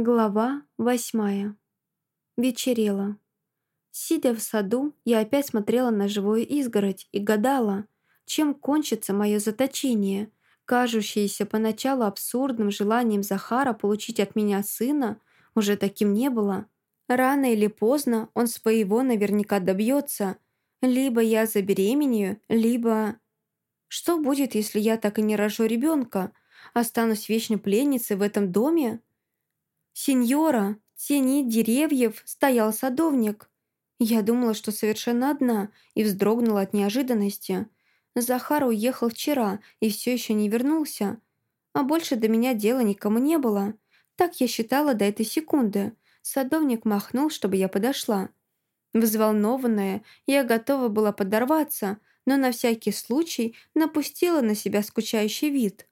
Глава восьмая. Вечерело. Сидя в саду, я опять смотрела на живую изгородь и гадала, чем кончится мое заточение, кажущееся поначалу абсурдным желанием Захара получить от меня сына, уже таким не было. Рано или поздно он своего наверняка добьется. Либо я забеременею, либо... Что будет, если я так и не рожу ребенка? Останусь вечной пленницей в этом доме? «Сеньора, в тени деревьев стоял садовник». Я думала, что совершенно одна, и вздрогнула от неожиданности. Захар уехал вчера и все еще не вернулся. А больше до меня дела никому не было. Так я считала до этой секунды. Садовник махнул, чтобы я подошла. Взволнованная, я готова была подорваться, но на всякий случай напустила на себя скучающий вид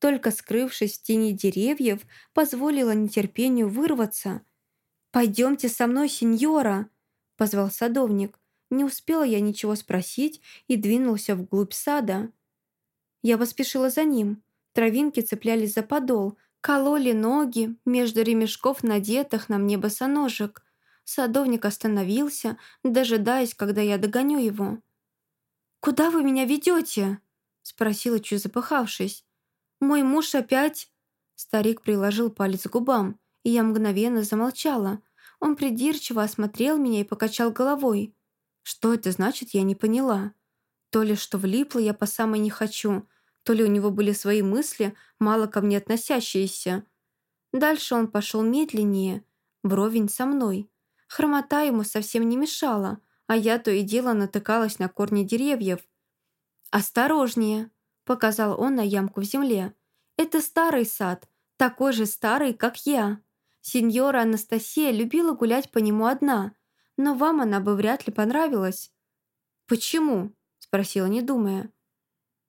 только скрывшись в тени деревьев, позволила нетерпению вырваться. «Пойдемте со мной, сеньора!» — позвал садовник. Не успела я ничего спросить и двинулся вглубь сада. Я поспешила за ним. Травинки цеплялись за подол, кололи ноги между ремешков, надетых на мне босоножек. Садовник остановился, дожидаясь, когда я догоню его. «Куда вы меня ведете?» — спросила, чуть запыхавшись. «Мой муж опять...» Старик приложил палец к губам, и я мгновенно замолчала. Он придирчиво осмотрел меня и покачал головой. Что это значит, я не поняла. То ли что влипла я по самой не хочу, то ли у него были свои мысли, мало ко мне относящиеся. Дальше он пошел медленнее, вровень со мной. Хромота ему совсем не мешала, а я то и дело натыкалась на корни деревьев. «Осторожнее!» Показал он на ямку в земле. «Это старый сад, такой же старый, как я. Сеньора Анастасия любила гулять по нему одна, но вам она бы вряд ли понравилась». «Почему?» – спросила, не думая.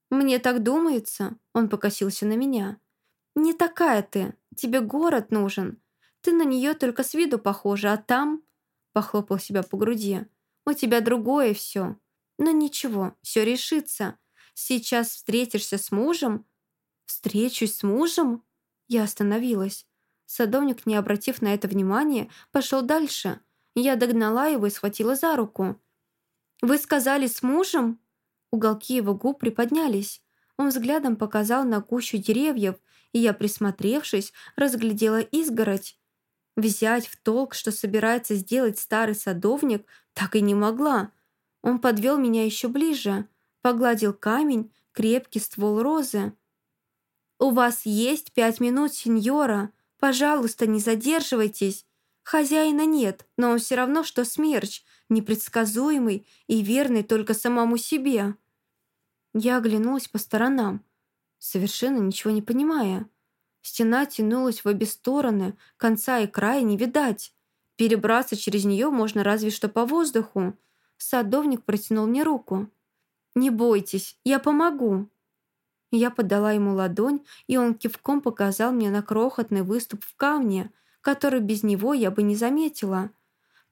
«Мне так думается», – он покосился на меня. «Не такая ты, тебе город нужен. Ты на нее только с виду похожа, а там...» – похлопал себя по груди. «У тебя другое все. Но ничего, все решится. Сейчас встретишься с мужем?» «Встречусь с мужем?» Я остановилась. Садовник, не обратив на это внимания, пошел дальше. Я догнала его и схватила за руку. «Вы сказали с мужем?» Уголки его губ приподнялись. Он взглядом показал на кучу деревьев, и я, присмотревшись, разглядела изгородь. Взять в толк, что собирается сделать старый садовник, так и не могла. Он подвел меня еще ближе погладил камень, крепкий ствол розы. «У вас есть пять минут, сеньора. Пожалуйста, не задерживайтесь. Хозяина нет, но он все равно, что смерч, непредсказуемый и верный только самому себе». Я оглянулась по сторонам, совершенно ничего не понимая. Стена тянулась в обе стороны, конца и края не видать. Перебраться через нее можно разве что по воздуху. Садовник протянул мне руку. «Не бойтесь, я помогу». Я подала ему ладонь, и он кивком показал мне на крохотный выступ в камне, который без него я бы не заметила.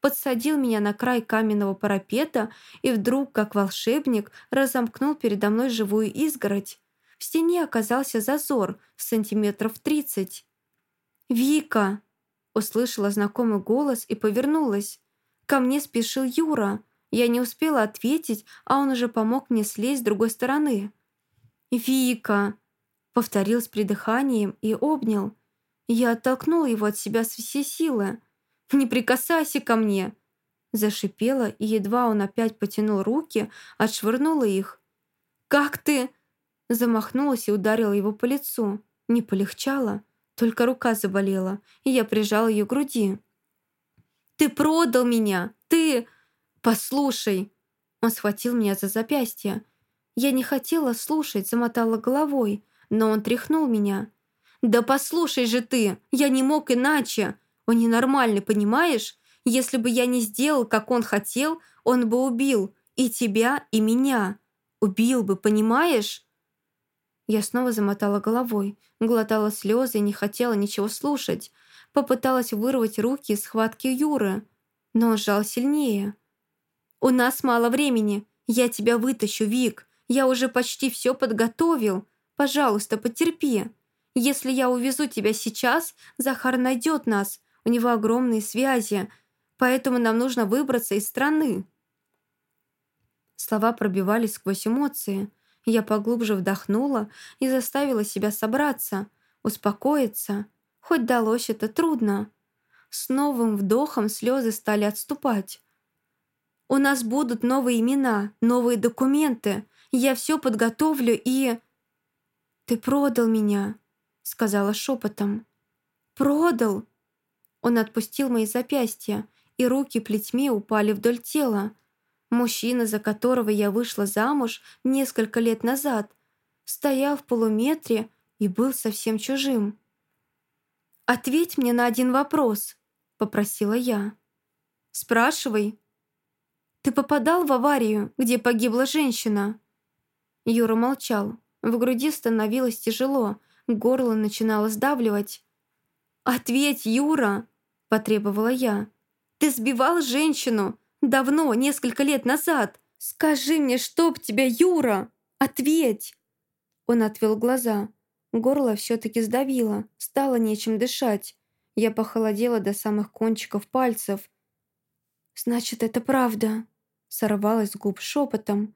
Подсадил меня на край каменного парапета и вдруг, как волшебник, разомкнул передо мной живую изгородь. В стене оказался зазор в сантиметров тридцать. «Вика!» — услышала знакомый голос и повернулась. Ко мне спешил Юра. Я не успела ответить, а он уже помог мне слезть с другой стороны. «Вика!» — повторил с придыханием и обнял. Я оттолкнула его от себя с всей силы. «Не прикасайся ко мне!» Зашипела, и едва он опять потянул руки, отшвырнула их. «Как ты?» Замахнулась и ударила его по лицу. Не полегчало, только рука заболела, и я прижала ее к груди. «Ты продал меня! Ты...» «Послушай!» Он схватил меня за запястье. Я не хотела слушать, замотала головой, но он тряхнул меня. «Да послушай же ты! Я не мог иначе! Он ненормальный, понимаешь? Если бы я не сделал, как он хотел, он бы убил и тебя, и меня. Убил бы, понимаешь?» Я снова замотала головой, глотала слезы и не хотела ничего слушать. Попыталась вырвать руки из схватки Юры, но он сжал сильнее. «У нас мало времени. Я тебя вытащу, Вик. Я уже почти все подготовил. Пожалуйста, потерпи. Если я увезу тебя сейчас, Захар найдет нас. У него огромные связи, поэтому нам нужно выбраться из страны». Слова пробивались сквозь эмоции. Я поглубже вдохнула и заставила себя собраться, успокоиться. Хоть далось это трудно. С новым вдохом слезы стали отступать. «У нас будут новые имена, новые документы. Я все подготовлю и...» «Ты продал меня», — сказала шепотом. «Продал!» Он отпустил мои запястья, и руки плетьми упали вдоль тела. Мужчина, за которого я вышла замуж несколько лет назад, стоял в полуметре и был совсем чужим. «Ответь мне на один вопрос», — попросила я. «Спрашивай». «Ты попадал в аварию, где погибла женщина?» Юра молчал. В груди становилось тяжело, горло начинало сдавливать. «Ответь, Юра!» – потребовала я. «Ты сбивал женщину! Давно, несколько лет назад! Скажи мне, чтоб тебя, Юра! Ответь!» Он отвел глаза. Горло все-таки сдавило, стало нечем дышать. Я похолодела до самых кончиков пальцев. «Значит, это правда!» Сорвалась с губ шепотом.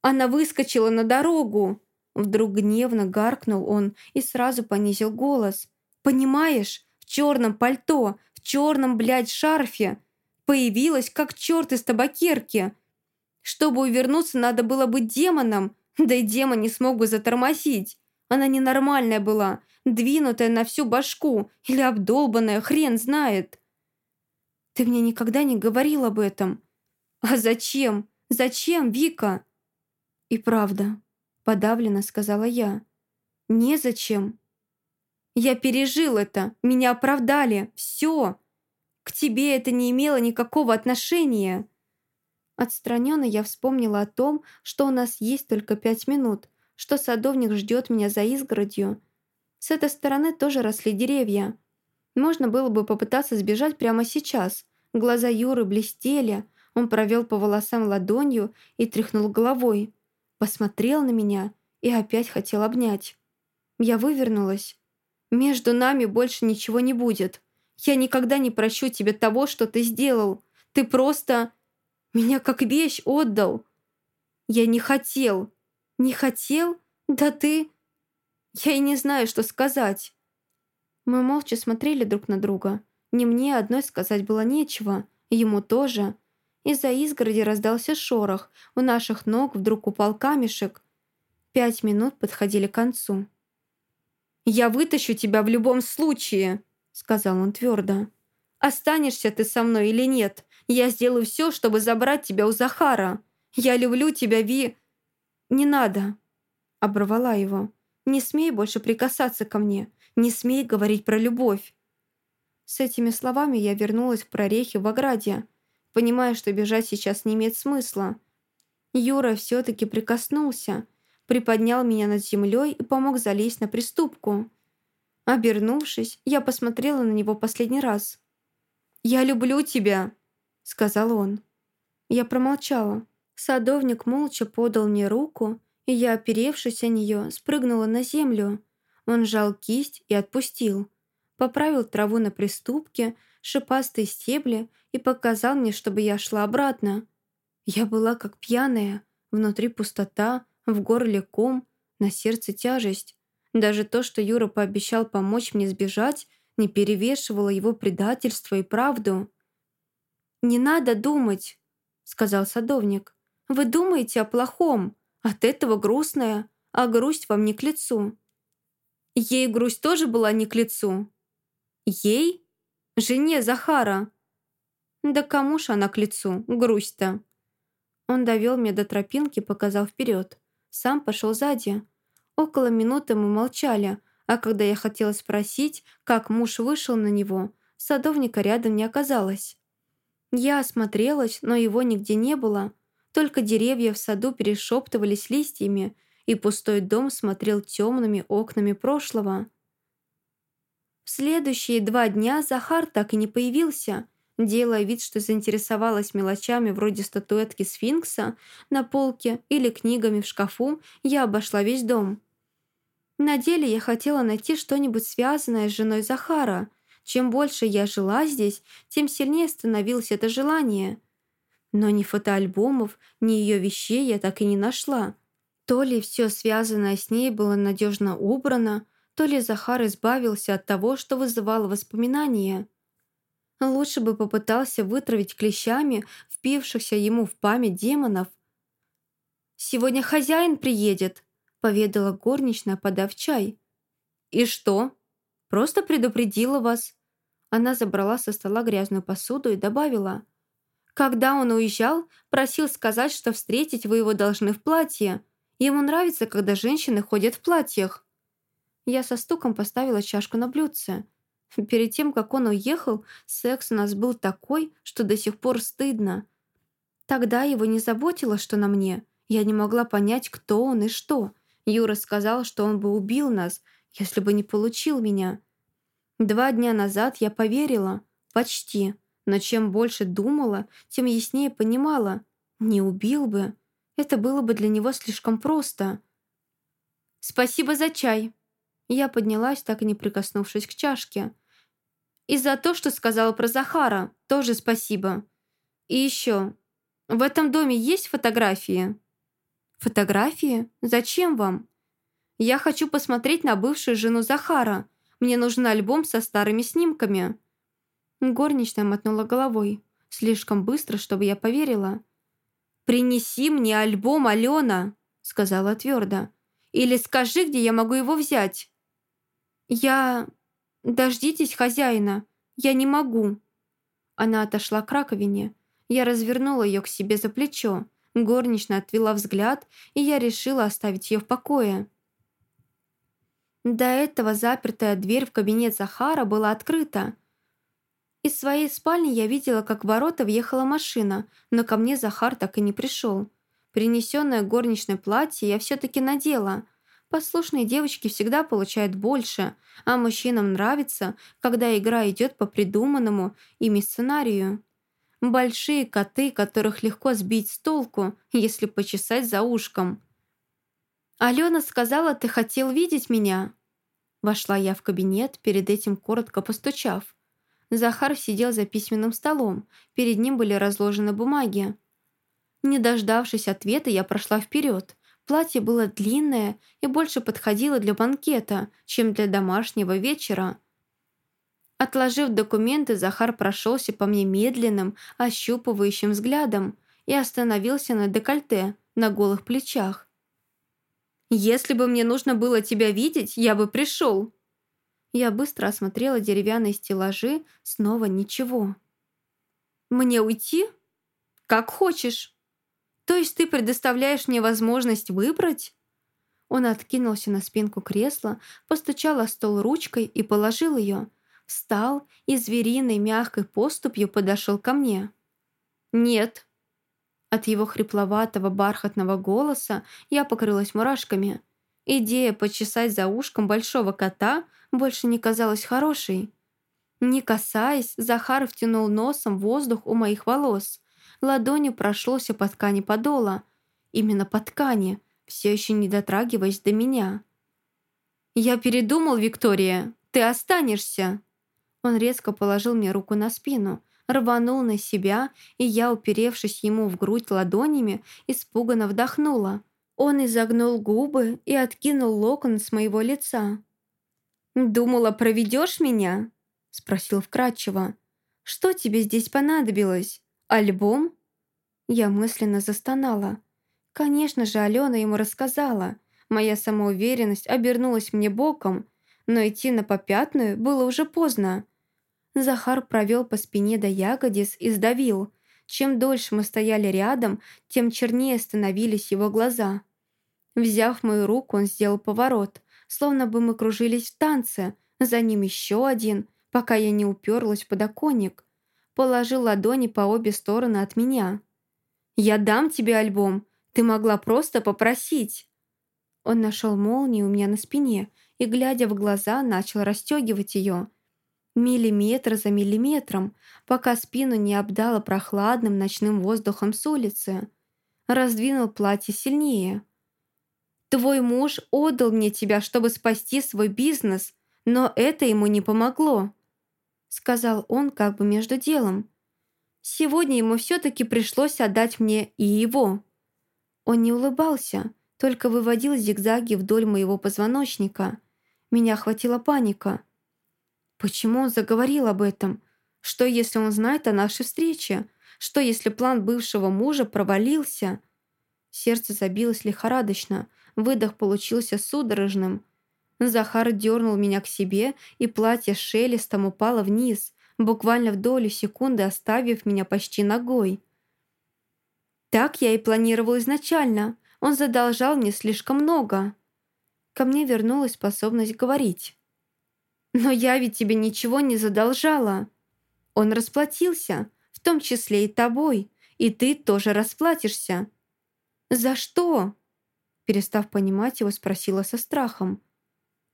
«Она выскочила на дорогу!» Вдруг гневно гаркнул он и сразу понизил голос. «Понимаешь? В черном пальто, в черном, блядь, шарфе. Появилась, как черт из табакерки. Чтобы увернуться, надо было быть демоном, да и демон не смог бы затормозить. Она ненормальная была, двинутая на всю башку или обдолбанная, хрен знает. Ты мне никогда не говорил об этом. А зачем? Зачем, Вика? И правда, подавленно сказала я. Незачем. Я пережил это, меня оправдали, все. К тебе это не имело никакого отношения. Отстраненно я вспомнила о том, что у нас есть только пять минут, что садовник ждет меня за изгородью. С этой стороны тоже росли деревья. Можно было бы попытаться сбежать прямо сейчас. Глаза Юры блестели, он провел по волосам ладонью и тряхнул головой посмотрел на меня и опять хотел обнять. Я вывернулась. «Между нами больше ничего не будет. Я никогда не прощу тебе того, что ты сделал. Ты просто... меня как вещь отдал. Я не хотел. Не хотел? Да ты... Я и не знаю, что сказать». Мы молча смотрели друг на друга. Ни мне одной сказать было нечего, ему тоже. Из-за изгороди раздался шорох, у наших ног вдруг упал камешек. Пять минут подходили к концу. «Я вытащу тебя в любом случае», — сказал он твердо. «Останешься ты со мной или нет, я сделаю все, чтобы забрать тебя у Захара. Я люблю тебя, Ви...» «Не надо», — оборвала его. «Не смей больше прикасаться ко мне, не смей говорить про любовь». С этими словами я вернулась к прорехе в ограде, понимая, что бежать сейчас не имеет смысла. Юра все-таки прикоснулся, приподнял меня над землей и помог залезть на приступку. Обернувшись, я посмотрела на него последний раз. «Я люблю тебя», — сказал он. Я промолчала. Садовник молча подал мне руку, и я, оперевшись о нее, спрыгнула на землю. Он сжал кисть и отпустил. Поправил траву на приступке, шипастые стебли и показал мне, чтобы я шла обратно. Я была как пьяная, внутри пустота, в горле ком, на сердце тяжесть. Даже то, что Юра пообещал помочь мне сбежать, не перевешивало его предательство и правду. «Не надо думать», — сказал садовник. «Вы думаете о плохом. От этого грустная, а грусть вам не к лицу». Ей грусть тоже была не к лицу. Ей? Жене Захара. Да кому ж она к лицу, грусть-то? Он довел меня до тропинки, показал вперед. Сам пошел сзади. Около минуты мы молчали, а когда я хотела спросить, как муж вышел на него, садовника рядом не оказалось. Я осмотрелась, но его нигде не было. Только деревья в саду перешептывались листьями, и пустой дом смотрел темными окнами прошлого. В следующие два дня Захар так и не появился, делая вид, что заинтересовалась мелочами вроде статуэтки сфинкса на полке или книгами в шкафу, я обошла весь дом. На деле я хотела найти что-нибудь связанное с женой Захара. Чем больше я жила здесь, тем сильнее становилось это желание. Но ни фотоальбомов, ни ее вещей я так и не нашла. То ли все связанное с ней было надежно убрано, то ли Захар избавился от того, что вызывало воспоминания. Лучше бы попытался вытравить клещами впившихся ему в память демонов. «Сегодня хозяин приедет», — поведала горничная, подав чай. «И что? Просто предупредила вас». Она забрала со стола грязную посуду и добавила. «Когда он уезжал, просил сказать, что встретить вы его должны в платье. Ему нравится, когда женщины ходят в платьях». Я со стуком поставила чашку на блюдце. Перед тем, как он уехал, секс у нас был такой, что до сих пор стыдно. Тогда его не заботило, что на мне. Я не могла понять, кто он и что. Юра сказал, что он бы убил нас, если бы не получил меня. Два дня назад я поверила. Почти. Но чем больше думала, тем яснее понимала. Не убил бы. Это было бы для него слишком просто. «Спасибо за чай», я поднялась, так и не прикоснувшись к чашке. «И за то, что сказала про Захара, тоже спасибо. И еще, в этом доме есть фотографии?» «Фотографии? Зачем вам?» «Я хочу посмотреть на бывшую жену Захара. Мне нужен альбом со старыми снимками». Горничная мотнула головой. Слишком быстро, чтобы я поверила. «Принеси мне альбом, Алена!» сказала твердо. «Или скажи, где я могу его взять». «Я... Дождитесь хозяина. Я не могу». Она отошла к раковине. Я развернула ее к себе за плечо. Горничная отвела взгляд, и я решила оставить ее в покое. До этого запертая дверь в кабинет Захара была открыта. Из своей спальни я видела, как в ворота въехала машина, но ко мне Захар так и не пришел. Принесенное горничное платье я все-таки надела, Послушные девочки всегда получают больше, а мужчинам нравится, когда игра идет по придуманному ими сценарию. Большие коты, которых легко сбить с толку, если почесать за ушком. «Алена сказала, ты хотел видеть меня?» Вошла я в кабинет, перед этим коротко постучав. Захар сидел за письменным столом, перед ним были разложены бумаги. Не дождавшись ответа, я прошла вперед. Платье было длинное и больше подходило для банкета, чем для домашнего вечера. Отложив документы, Захар прошелся по мне медленным, ощупывающим взглядом и остановился на декольте, на голых плечах. «Если бы мне нужно было тебя видеть, я бы пришел!» Я быстро осмотрела деревянные стеллажи, снова ничего. «Мне уйти?» «Как хочешь!» То есть ты предоставляешь мне возможность выбрать?» Он откинулся на спинку кресла, постучал о стол ручкой и положил ее. Встал и звериной мягкой поступью подошел ко мне. «Нет». От его хрипловатого бархатного голоса я покрылась мурашками. Идея почесать за ушком большого кота больше не казалась хорошей. Не касаясь, Захар втянул носом воздух у моих волос ладонью прошелся по ткани подола. Именно по ткани, все еще не дотрагиваясь до меня. «Я передумал, Виктория, ты останешься!» Он резко положил мне руку на спину, рванул на себя, и я, уперевшись ему в грудь ладонями, испуганно вдохнула. Он изогнул губы и откинул локон с моего лица. «Думала, проведешь меня?» — спросил вкратчиво. «Что тебе здесь понадобилось? Альбом?» Я мысленно застонала. Конечно же, Алена ему рассказала. Моя самоуверенность обернулась мне боком, но идти на попятную было уже поздно. Захар провел по спине до ягодиц и сдавил. Чем дольше мы стояли рядом, тем чернее становились его глаза. Взяв мою руку, он сделал поворот, словно бы мы кружились в танце, за ним еще один, пока я не уперлась в подоконник положил ладони по обе стороны от меня. «Я дам тебе альбом. Ты могла просто попросить». Он нашел молнию у меня на спине и, глядя в глаза, начал расстегивать ее. Миллиметр за миллиметром, пока спину не обдало прохладным ночным воздухом с улицы. Раздвинул платье сильнее. Твой муж отдал мне тебя, чтобы спасти свой бизнес, но это ему не помогло», сказал он как бы между делом. «Сегодня ему все-таки пришлось отдать мне и его». Он не улыбался, только выводил зигзаги вдоль моего позвоночника. Меня охватила паника. Почему он заговорил об этом? Что, если он знает о нашей встрече? Что, если план бывшего мужа провалился? Сердце забилось лихорадочно, выдох получился судорожным. Захар дернул меня к себе, и платье шелестом упало вниз, буквально в долю секунды оставив меня почти ногой. Так я и планировал изначально. Он задолжал мне слишком много. Ко мне вернулась способность говорить. «Но я ведь тебе ничего не задолжала. Он расплатился, в том числе и тобой, и ты тоже расплатишься». «За что?» Перестав понимать его, спросила со страхом.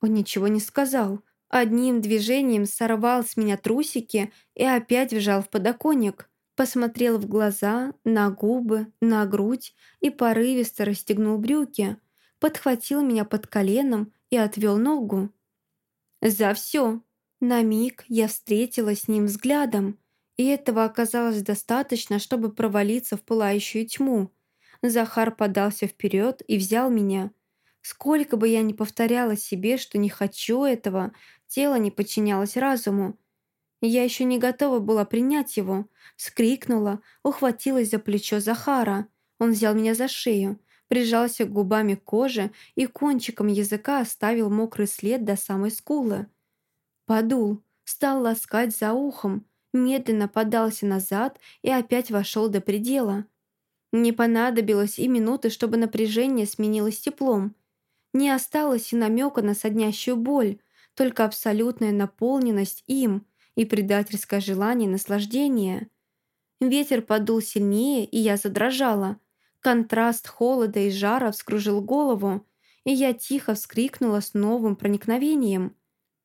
Он ничего не сказал. Одним движением сорвал с меня трусики и опять вжал в подоконник. Посмотрел в глаза, на губы, на грудь и порывисто расстегнул брюки. Подхватил меня под коленом и отвел ногу. «За все!» На миг я встретилась с ним взглядом, и этого оказалось достаточно, чтобы провалиться в пылающую тьму. Захар подался вперед и взял меня. Сколько бы я ни повторяла себе, что не хочу этого, тело не подчинялось разуму. Я еще не готова была принять его. Скрикнула, ухватилась за плечо Захара. Он взял меня за шею, прижался губами к коже и кончиком языка оставил мокрый след до самой скулы. Подул, стал ласкать за ухом, медленно подался назад и опять вошел до предела. Не понадобилось и минуты, чтобы напряжение сменилось теплом. Не осталось и намека на соднящую боль, только абсолютная наполненность им и предательское желание наслаждения. Ветер подул сильнее, и я задрожала. Контраст холода и жара вскружил голову, и я тихо вскрикнула с новым проникновением.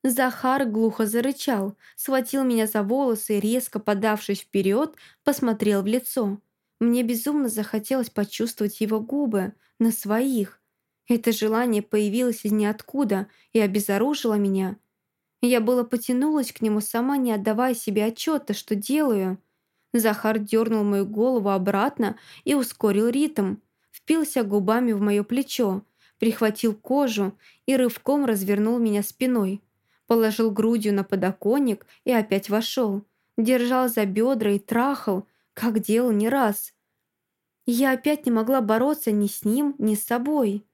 Захар глухо зарычал, схватил меня за волосы и, резко подавшись вперед, посмотрел в лицо. Мне безумно захотелось почувствовать его губы на своих. Это желание появилось из ниоткуда и обезоружило меня. Я было потянулась к нему, сама не отдавая себе отчета, что делаю. Захар дернул мою голову обратно и ускорил ритм. Впился губами в мое плечо, прихватил кожу и рывком развернул меня спиной положил грудью на подоконник и опять вошел. Держал за бедра и трахал, как делал не раз. Я опять не могла бороться ни с ним, ни с собой.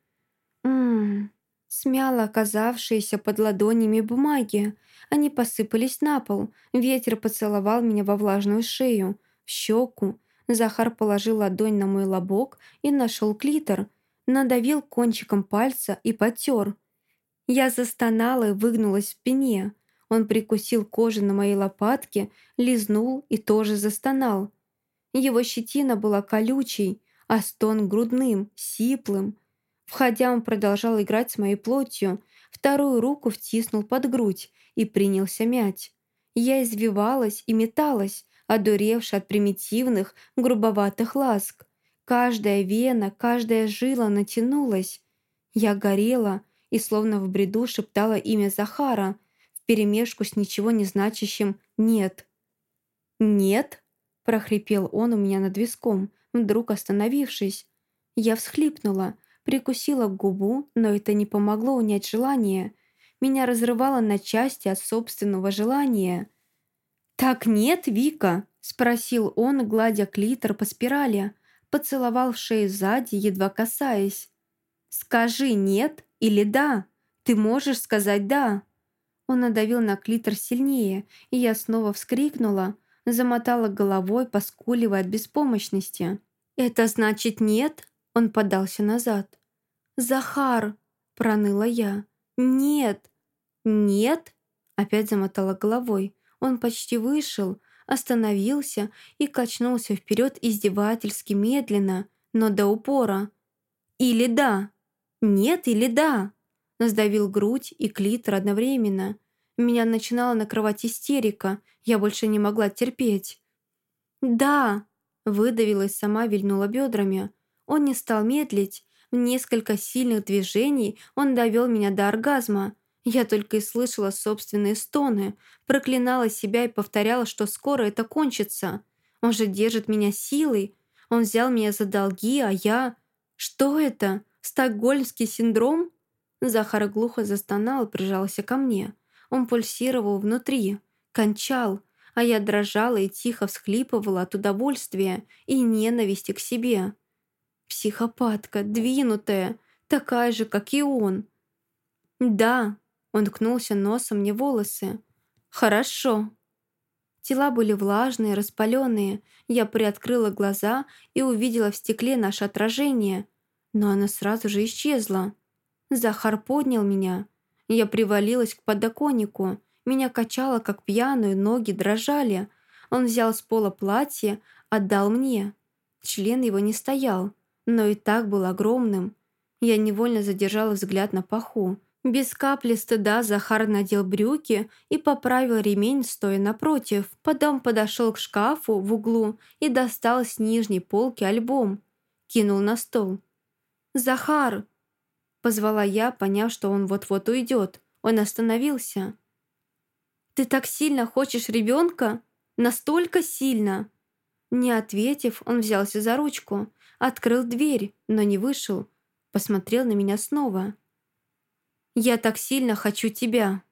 Ммм, смяла оказавшиеся под ладонями бумаги. Они посыпались на пол. Ветер поцеловал меня во влажную шею, в щеку. Захар положил ладонь на мой лобок и нашел клитор. Надавил кончиком пальца и потер. Я застонала и выгнулась в спине. Он прикусил кожу на моей лопатке, лизнул и тоже застонал. Его щетина была колючей, а стон грудным, сиплым. Входя, он продолжал играть с моей плотью, вторую руку втиснул под грудь и принялся мять. Я извивалась и металась, одуревшая от примитивных, грубоватых ласк. Каждая вена, каждая жила натянулась. Я горела, и словно в бреду шептала имя Захара вперемешку с ничего не значащим «нет». «Нет?» – прохрипел он у меня над виском, вдруг остановившись. Я всхлипнула, прикусила губу, но это не помогло унять желание. Меня разрывало на части от собственного желания. «Так нет, Вика?» – спросил он, гладя клитор по спирали. Поцеловал шею сзади, едва касаясь. «Скажи «нет» или «да». Ты можешь сказать «да». Он надавил на клитор сильнее, и я снова вскрикнула, замотала головой, поскуливая от беспомощности. «Это значит нет?» Он подался назад. «Захар!» – проныла я. «Нет!» «Нет?» – опять замотала головой. Он почти вышел, остановился и качнулся вперед издевательски медленно, но до упора. «Или да!» «Нет или да?» Сдавил грудь и клитор одновременно. Меня начинала накрывать истерика. Я больше не могла терпеть. «Да!» Выдавилась сама, вильнула бедрами. Он не стал медлить. В несколько сильных движений он довел меня до оргазма. Я только и слышала собственные стоны, проклинала себя и повторяла, что скоро это кончится. Он же держит меня силой. Он взял меня за долги, а я... Что это? Стокгольмский синдром? Захар глухо застонал и прижался ко мне. Он пульсировал внутри, кончал, а я дрожала и тихо всхлипывала от удовольствия и ненависти к себе. Психопатка, двинутая, такая же, как и он. «Да», — он ткнулся носом мне волосы. «Хорошо». Тела были влажные, распаленные. Я приоткрыла глаза и увидела в стекле наше отражение. Но оно сразу же исчезло. Захар поднял меня. Я привалилась к подоконнику. Меня качало, как пьяную, ноги дрожали. Он взял с пола платье, отдал мне. Член его не стоял но и так был огромным. Я невольно задержала взгляд на паху. Без капли стыда Захар надел брюки и поправил ремень, стоя напротив. Потом подошел к шкафу в углу и достал с нижней полки альбом. Кинул на стол. «Захар!» Позвала я, поняв, что он вот-вот уйдет. Он остановился. «Ты так сильно хочешь ребенка? Настолько сильно!» Не ответив, он взялся за ручку. Открыл дверь, но не вышел. Посмотрел на меня снова. «Я так сильно хочу тебя»,